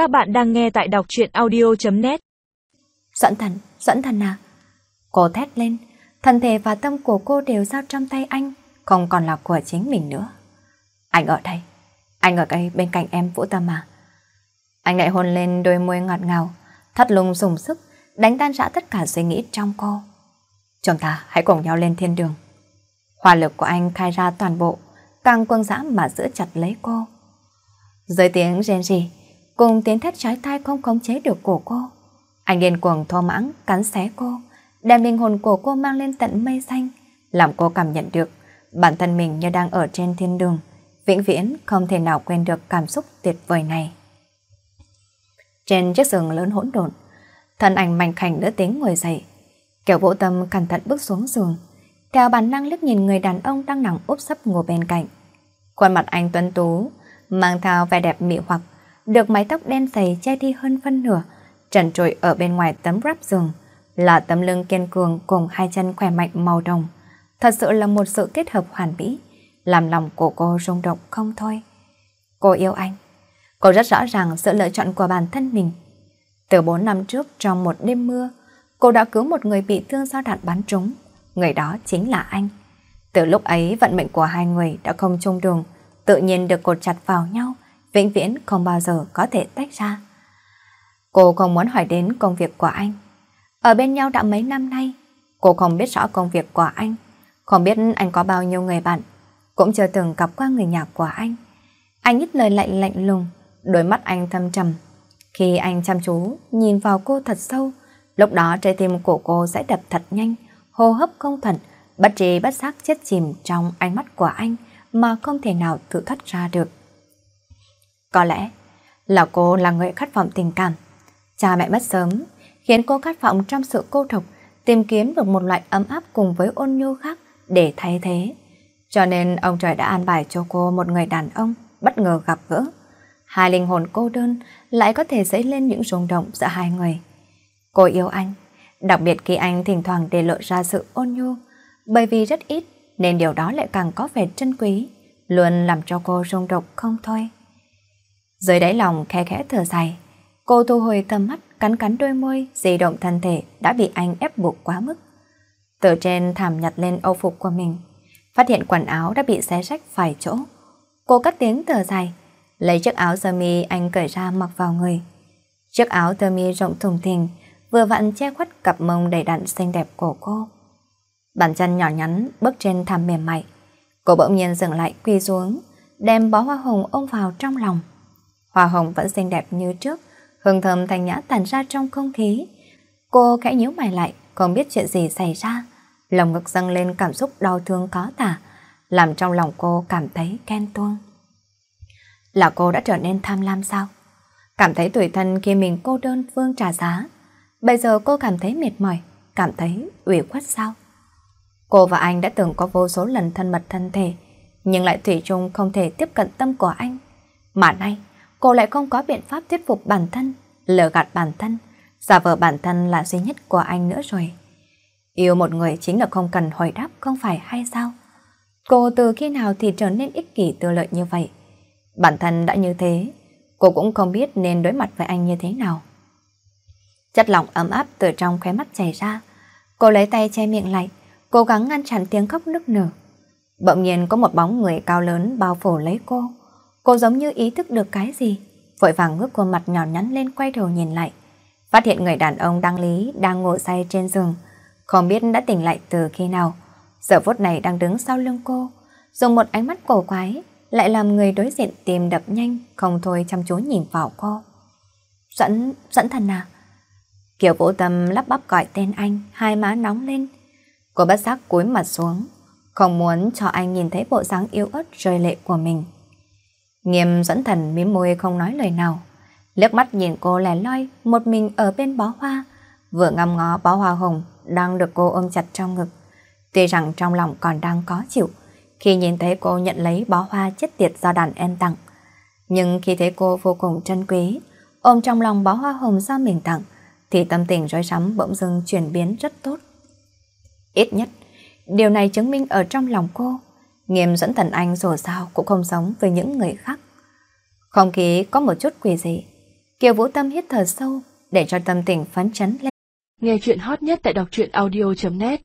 Các bạn đang nghe tại đọc truyện audio.net Dẫn thần, dẫn thần à? Cô thét lên, thân thể và tâm của cô đều giao trong tay anh, không còn là của chính mình nữa. Anh ở đây, anh ở đây bên cạnh em Vũ Tâm à? Anh lại hôn lên đôi môi ngọt ngào, thắt lùng dùng sức, đánh tan rã tất cả suy nghĩ trong cô. Chúng ta hãy cùng nhau lên thiên đường. Hòa lực của anh khai ra toàn bộ, càng quân dã mà giữ chặt lấy cô. Dưới tiếng rên rỉ, cùng tiếng thét trái tai không khống chế được cổ cô. Anh điên cuồng thô mãng cắn xé cô, đem linh hồn của cô mang lên tận mây xanh, làm cô cảm nhận được bản thân mình như đang ở trên thiên đường, vĩnh viễn không thể nào quên được cảm xúc tuyệt vời này. Trên chiếc giường lớn hỗn độn, thân ảnh mảnh khảnh nữ tính ngồi dậy, Kiểu vũ tâm cẩn thận bước xuống giường, theo bản năng liếc nhìn người đàn ông đang nằm úp sấp ngồi bên cạnh. Khuôn mặt anh tuấn tú, mang theo vẻ đẹp mị hoặc, được mái tóc đen dày che đi hơn phân nửa, trần trội ở bên ngoài tấm ráp giường, là tấm lưng kiên cường cùng hai chân khỏe mạnh màu đồng. Thật sự là một sự kết hợp hoàn mỹ, làm lòng của cô rung động không thôi. Cô yêu anh. Cô rất rõ ràng sự lựa chọn của bản thân mình. Từ 4 năm trước trong một đêm mưa, cô đã cứu một người bị thương do đạn bắn trúng. Người đó chính là anh. Từ lúc ấy vận mệnh của hai người đã không chung đường, tự nhiên được cột chặt vào nhau, vĩnh viễn không bao giờ có thể tách ra. Cô không muốn hỏi đến công việc của anh. Ở bên nhau đã mấy năm nay, cô không biết rõ công việc của anh, không biết anh có bao nhiêu người bạn, cũng chưa từng gặp qua người nhà của anh. Anh ít lời lạnh lạnh lùng, đôi mắt anh thâm trầm. Khi anh chăm chú nhìn vào cô thật sâu, lúc đó trái tim của cô sẽ đập thật nhanh, hô hấp không thuận, bất trí bất giác chết chìm trong ánh mắt của anh mà không thể nào tự thoát ra được. Có lẽ là cô là người khát vọng tình cảm. Cha mẹ mất sớm, khiến cô khát vọng trong sự cô độc, tìm kiếm được một loại ấm áp cùng với ôn nhu khác để thay thế. Cho nên ông trời đã an bài cho cô một người đàn ông bất ngờ gặp gỡ. Hai linh hồn cô đơn lại có thể dấy lên những rung động giữa hai người. Cô yêu anh, đặc biệt khi anh thỉnh thoảng để lộ ra sự ôn nhu, bởi vì rất ít nên điều đó lại càng có vẻ trân quý, luôn làm cho cô rung động không thôi. Dưới đáy lòng khe khẽ thở dài, cô thu hồi tầm mắt cắn cắn đôi môi, di động thân thể đã bị anh ép buộc quá mức. Từ trên thảm nhặt lên âu phục của mình, phát hiện quần áo đã bị xé rách phải chỗ. Cô cất tiếng thở dài, lấy chiếc áo sơ mi anh cởi ra mặc vào người. Chiếc áo sơ mi rộng thùng thình, vừa vặn che khuất cặp mông đầy đặn xinh đẹp của cô. Bàn chân nhỏ nhắn bước trên thảm mềm mại. Cô bỗng nhiên dừng lại quỳ xuống, đem bó hoa hồng ôm vào trong lòng. Hoa hồng vẫn xinh đẹp như trước, hương thơm thanh nhã tàn ra trong không khí. Cô khẽ nhíu mày lại, không biết chuyện gì xảy ra. Lòng ngực dâng lên cảm xúc đau thương có tả, làm trong lòng cô cảm thấy ghen tuông. Là cô đã trở nên tham lam sao? Cảm thấy tuổi thân khi mình cô đơn vương trả giá. Bây giờ cô cảm thấy mệt mỏi, cảm thấy ủy khuất sao? Cô và anh đã từng có vô số lần thân mật thân thể, nhưng lại thủy chung không thể tiếp cận tâm của anh. Mà nay, cô lại không có biện pháp thuyết phục bản thân, lừa gạt bản thân, giả vờ bản thân là duy nhất của anh nữa rồi. Yêu một người chính là không cần hồi đáp không phải hay sao? Cô từ khi nào thì trở nên ích kỷ tư lợi như vậy? Bản thân đã như thế, cô cũng không biết nên đối mặt với anh như thế nào. Chất lỏng ấm áp từ trong khóe mắt chảy ra. Cô lấy tay che miệng lại, cố gắng ngăn chặn tiếng khóc nức nở. Bỗng nhiên có một bóng người cao lớn bao phủ lấy cô. Cô giống như ý thức được cái gì, vội vàng ngước khuôn mặt nhỏ nhắn lên quay đầu nhìn lại. Phát hiện người đàn ông đang lý đang ngồi say trên giường, không biết đã tỉnh lại từ khi nào. Giờ phút này đang đứng sau lưng cô, dùng một ánh mắt cổ quái, lại làm người đối diện tìm đập nhanh, không thôi chăm chú nhìn vào cô. Dẫn, dẫn thần à? Kiều Vũ Tâm lắp bắp gọi tên anh, hai má nóng lên. Cô bất giác cúi mặt xuống, không muốn cho anh nhìn thấy bộ dáng yếu ớt rơi lệ của mình. Nghiêm dẫn thần mím môi không nói lời nào. Liếc mắt nhìn cô lẻ loi, một mình ở bên bó hoa, vừa ngắm ngó bó hoa hồng đang được cô ôm chặt trong ngực. Tuy rằng trong lòng còn đang có chịu, khi nhìn thấy cô nhận lấy bó hoa chết tiệt do đàn em tặng. Nhưng khi thấy cô vô cùng trân quý, ôm trong lòng bó hoa hồng do mình tặng, thì tâm tình rối rắm bỗng dưng chuyển biến rất tốt. Ít nhất, điều này chứng minh ở trong lòng cô, nghiêm dẫn thần anh rồi sao cũng không giống với những người khác. Không khí có một chút quỷ dị, Kiều Vũ Tâm hít thở sâu để cho tâm tình phấn chấn lên. Nghe chuyện hot nhất tại đọc truyện audio.net